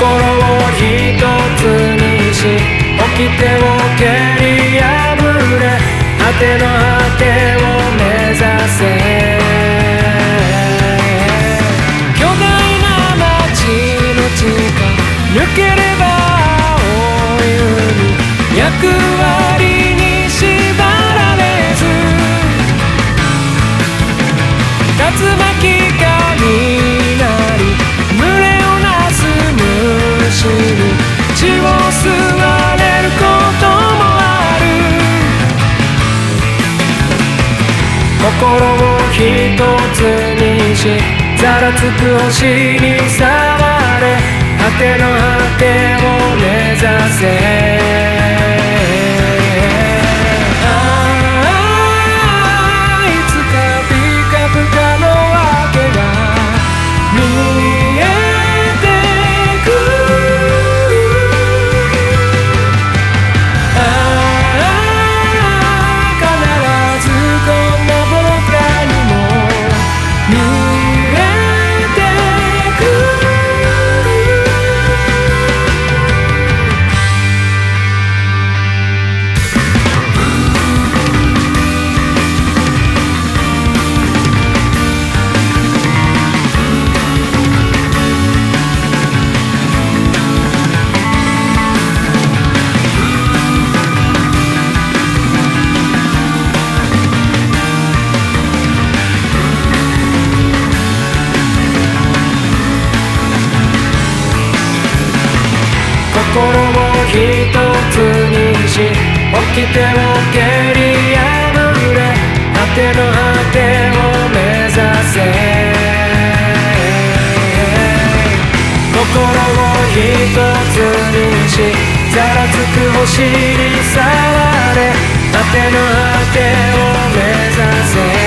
心を一つにし掟を蹴り破れ果ての果てを目指せ。巨大な街の地下抜ければ青い海役割つにしざらつく星に触れ果ての果てを目指せ。心を一つにし掟を蹴り破れ果ての果てを目指せ心を一つにしざらつく星に触れ果ての果てを目指せ。